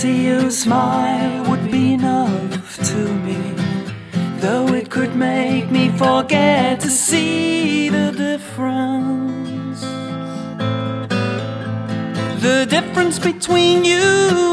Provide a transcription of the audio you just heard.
See you smile would be enough to me, though it could make me forget to see the difference. The difference between you